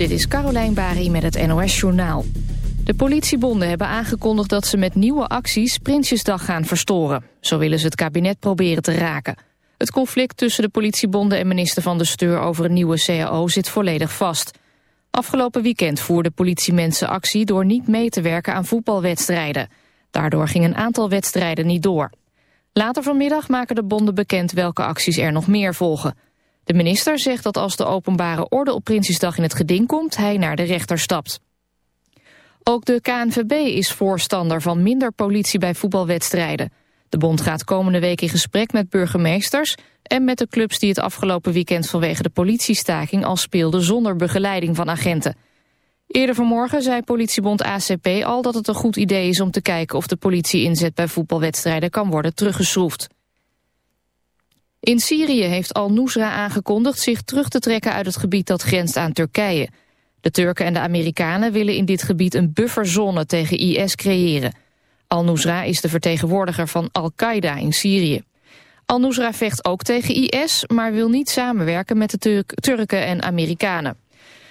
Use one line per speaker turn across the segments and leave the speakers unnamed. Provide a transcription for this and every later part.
Dit is Carolijn Bari met het NOS Journaal. De politiebonden hebben aangekondigd dat ze met nieuwe acties Prinsjesdag gaan verstoren. Zo willen ze het kabinet proberen te raken. Het conflict tussen de politiebonden en minister van de Steur over een nieuwe CAO zit volledig vast. Afgelopen weekend voerden politiemensen actie door niet mee te werken aan voetbalwedstrijden. Daardoor ging een aantal wedstrijden niet door. Later vanmiddag maken de bonden bekend welke acties er nog meer volgen. De minister zegt dat als de openbare orde op Prinsjesdag in het geding komt, hij naar de rechter stapt. Ook de KNVB is voorstander van minder politie bij voetbalwedstrijden. De bond gaat komende week in gesprek met burgemeesters... en met de clubs die het afgelopen weekend vanwege de politiestaking... al speelden zonder begeleiding van agenten. Eerder vanmorgen zei politiebond ACP al dat het een goed idee is om te kijken... of de politie inzet bij voetbalwedstrijden kan worden teruggeschroefd. In Syrië heeft al-Nusra aangekondigd zich terug te trekken uit het gebied dat grenst aan Turkije. De Turken en de Amerikanen willen in dit gebied een bufferzone tegen IS creëren. Al-Nusra is de vertegenwoordiger van Al-Qaeda in Syrië. Al-Nusra vecht ook tegen IS, maar wil niet samenwerken met de Turken en Amerikanen.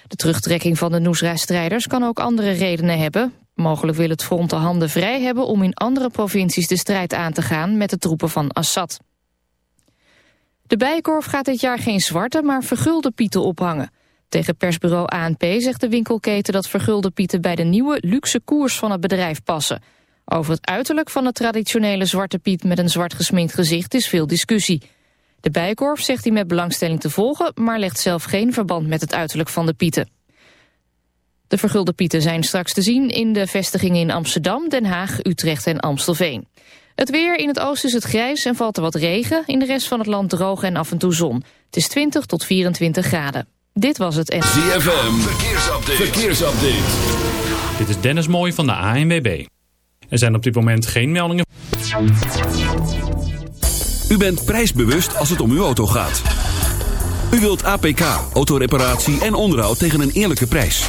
De terugtrekking van de Nusra-strijders kan ook andere redenen hebben. Mogelijk wil het front de handen vrij hebben om in andere provincies de strijd aan te gaan met de troepen van Assad. De Bijenkorf gaat dit jaar geen zwarte, maar vergulde pieten ophangen. Tegen persbureau ANP zegt de winkelketen dat vergulde pieten bij de nieuwe luxe koers van het bedrijf passen. Over het uiterlijk van de traditionele zwarte piet met een zwart gesminkt gezicht is veel discussie. De Bijenkorf zegt hij met belangstelling te volgen, maar legt zelf geen verband met het uiterlijk van de pieten. De vergulde pieten zijn straks te zien in de vestigingen in Amsterdam, Den Haag, Utrecht en Amstelveen. Het weer, in het oosten is het grijs en valt er wat regen. In de rest van het land droog en af en toe zon. Het is 20 tot 24 graden. Dit was het en...
ZFM, verkeersupdate. verkeersupdate.
Dit is Dennis Mooij van de ANWB. Er zijn op dit moment geen meldingen...
U bent prijsbewust als het om uw auto gaat. U wilt APK, autoreparatie en onderhoud tegen een eerlijke prijs.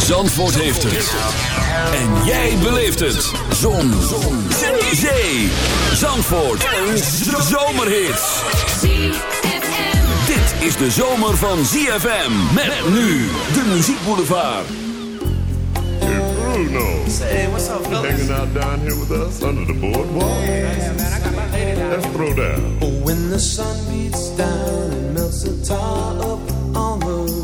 Zandvoort heeft het. En jij beleeft het. Zon. Zon. Zee. Zee. Zandvoort. Een zomerhit. Dit is de zomer van ZFM. Met nu de muziekboulevard.
Hey Bruno.
Hey, what's up, fellas?
Hanging out down here with us under the boardwalk.
Yeah, man, I got my lady down
Let's throw down.
Oh, when the sun beats down and melts the tar up on the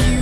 huge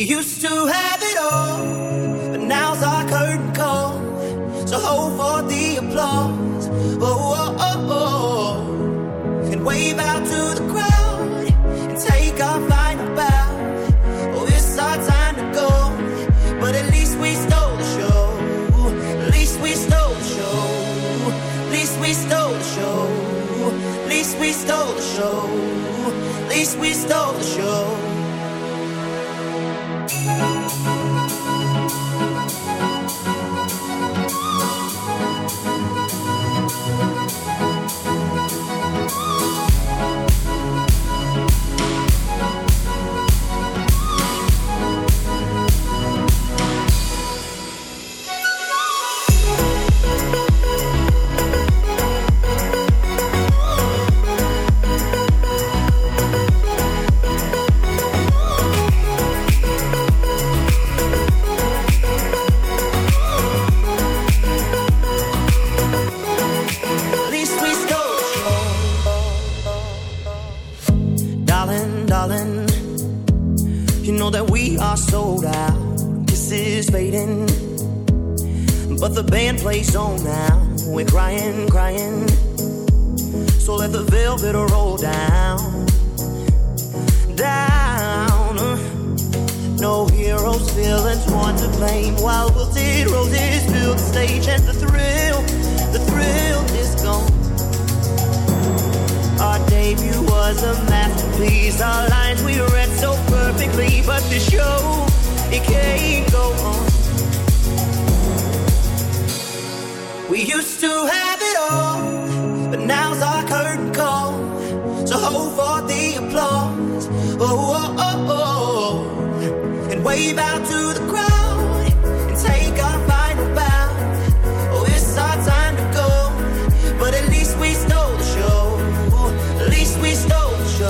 We used to have it all, but now's our curtain call. So hold for the applause. Oh,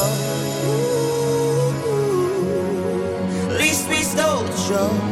show. Least we stole show.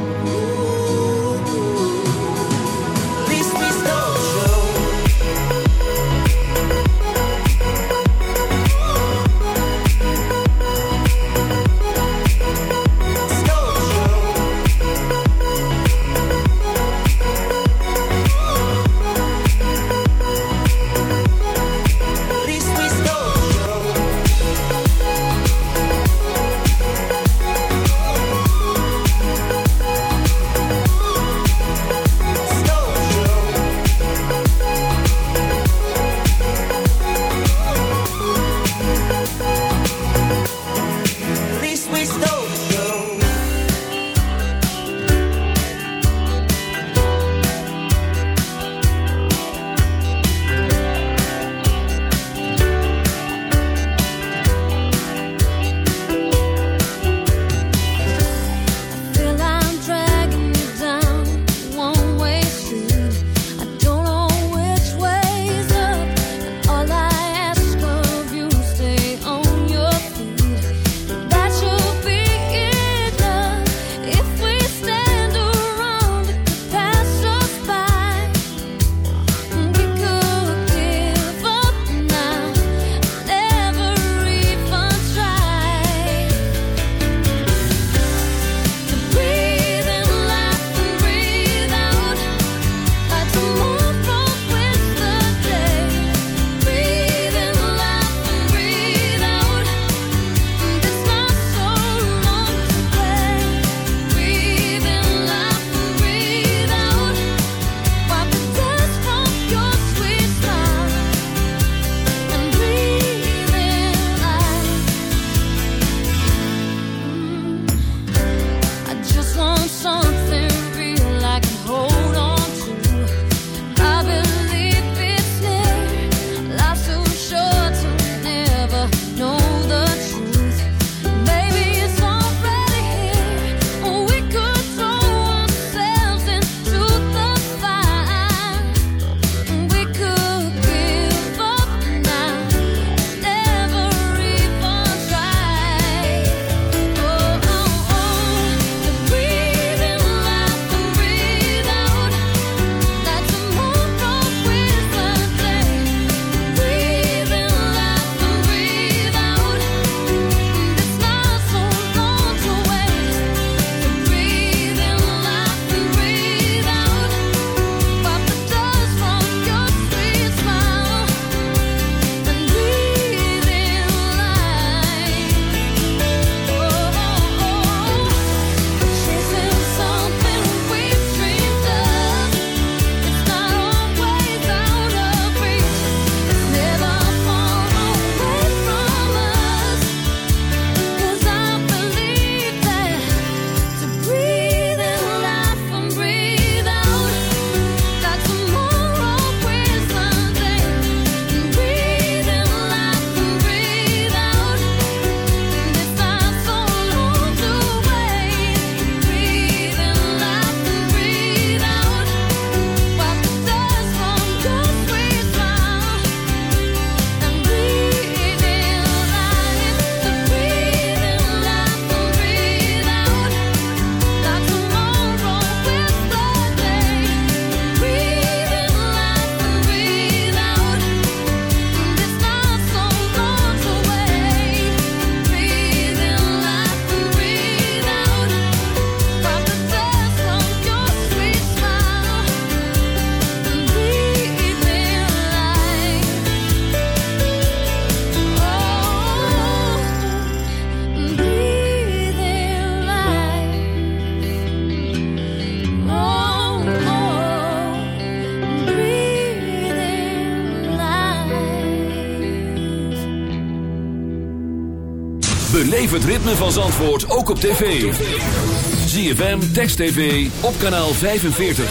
van Zandvoort ook op tv. ZFM, Text TV, op kanaal 45.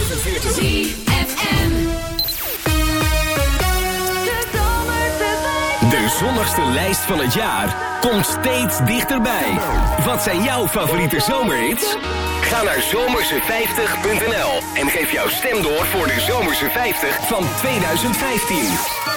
De zonnigste lijst van het jaar komt steeds dichterbij. Wat zijn jouw favoriete zomerhits? Ga naar zomerse50.nl en geef jouw stem door voor de Zomerse 50 van 2015.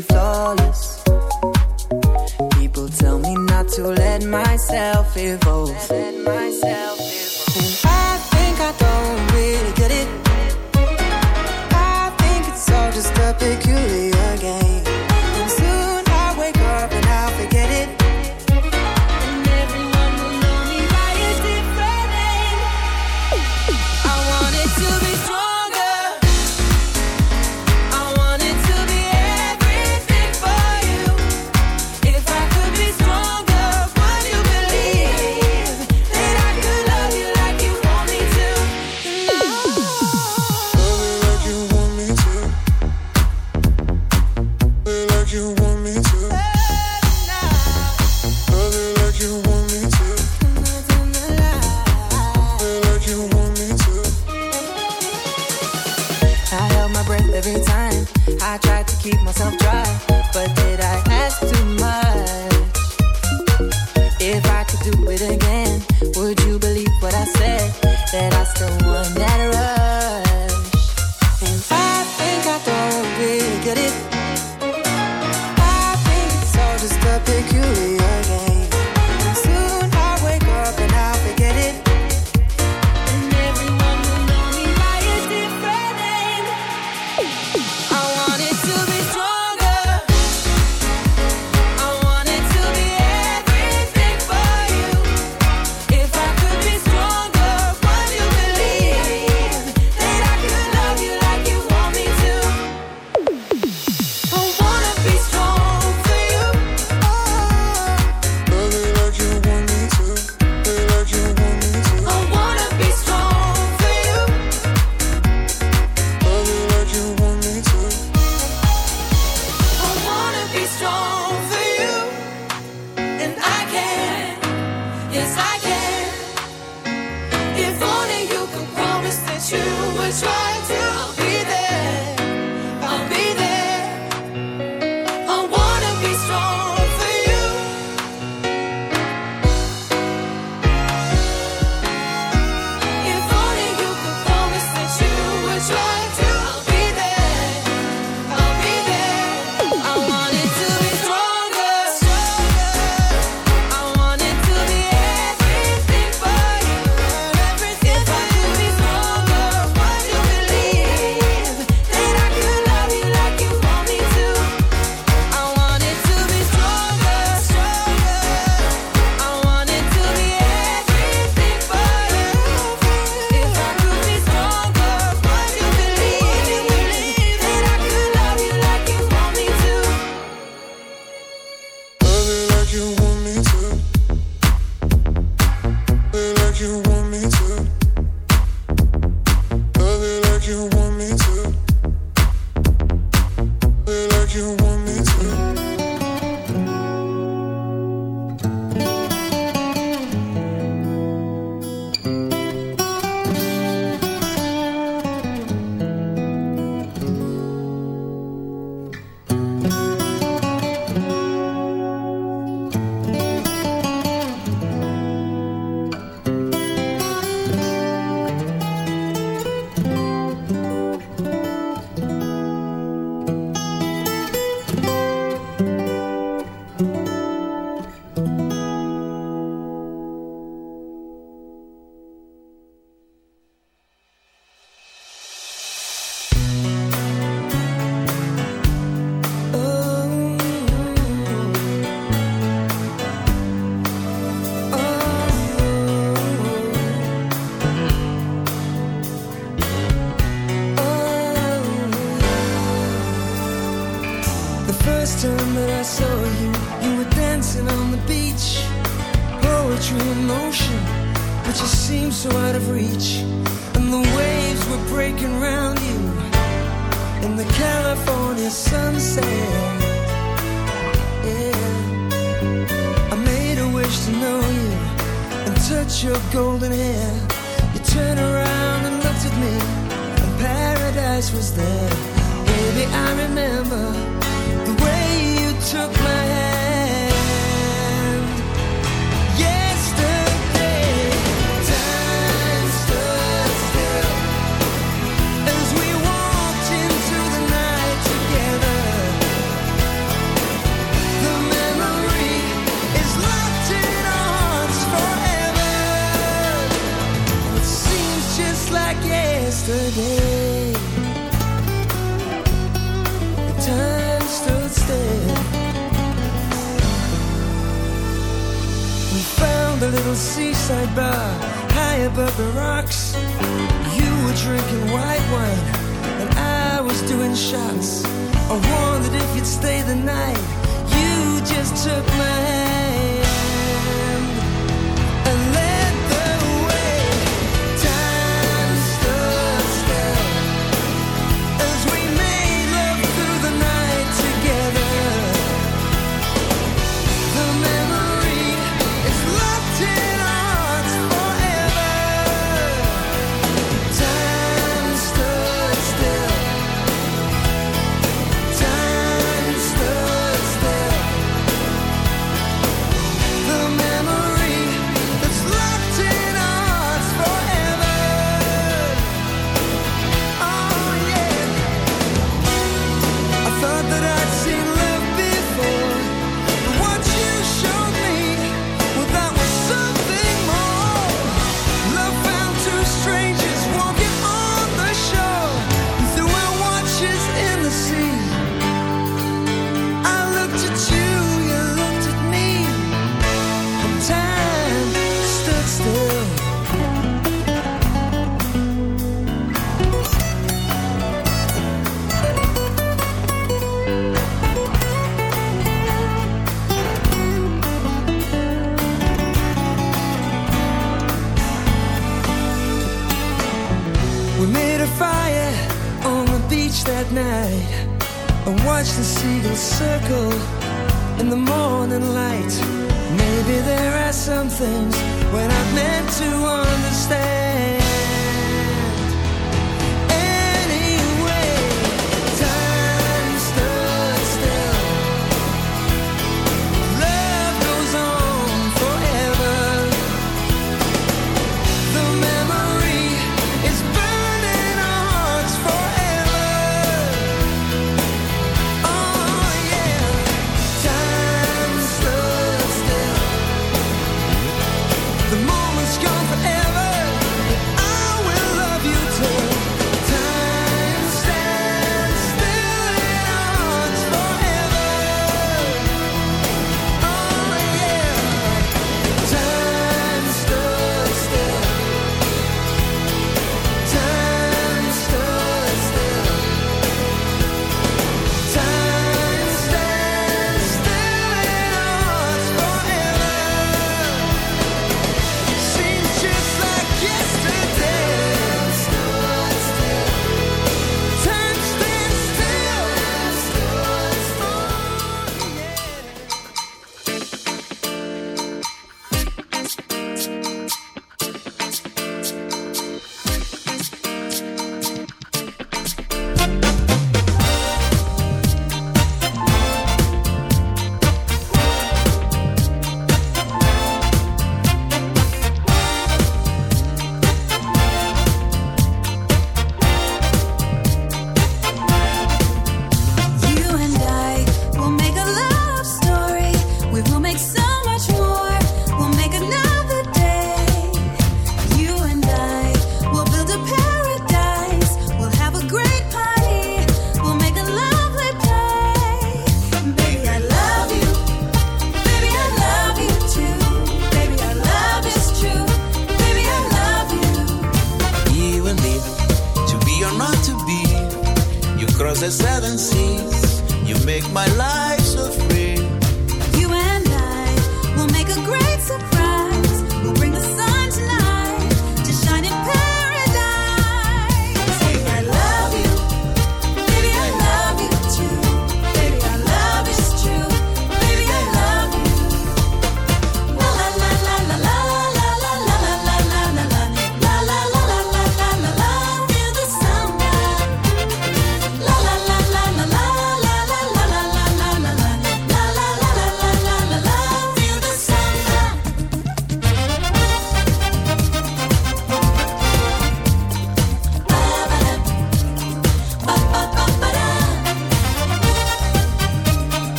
flawless. People tell me not to let myself evolve. Let myself evolve.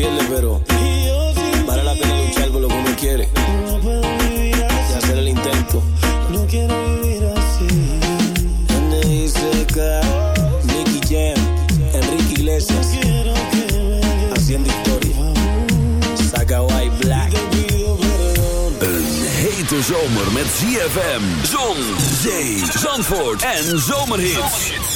pierde, pero vale la pena luchar por lo que uno quiere. Y hacer el intento.
No quiero vivir así.
N.I. Seca, Nicky Jam, Enrique Iglesias. Quiero que Haciendo historia. Saga White Black.
Een hete zomer met ZFM, zon, zee, zandvoort en zomerhits.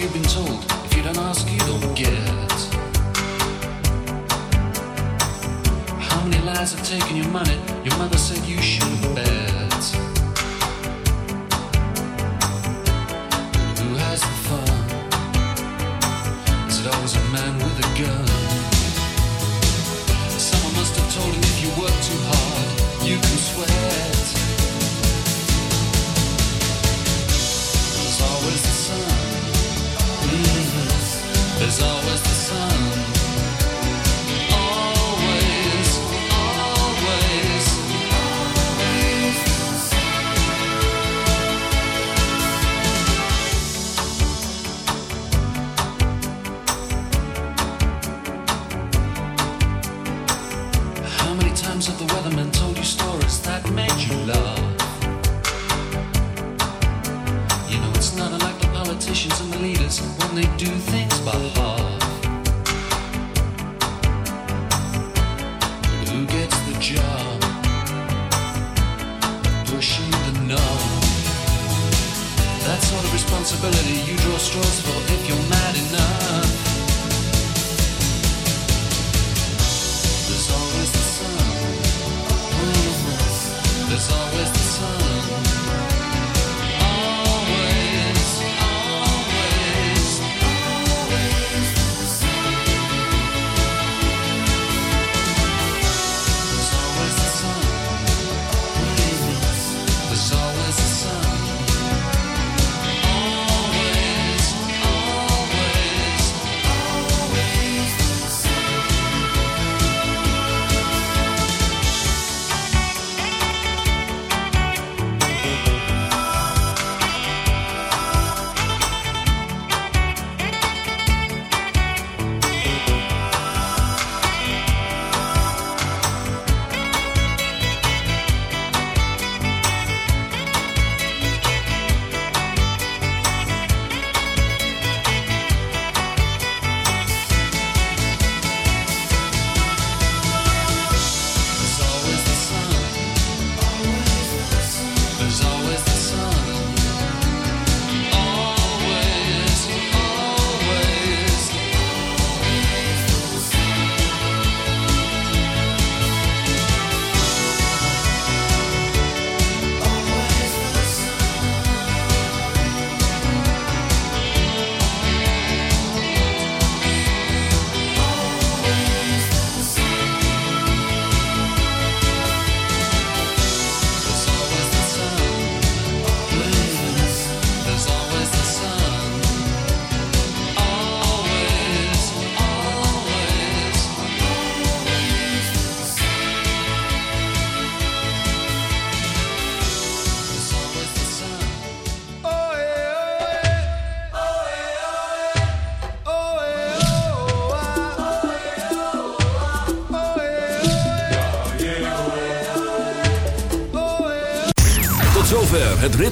you've been told. If you don't ask, you don't get. How many lies have taken your money? Your mother said you shouldn't bet.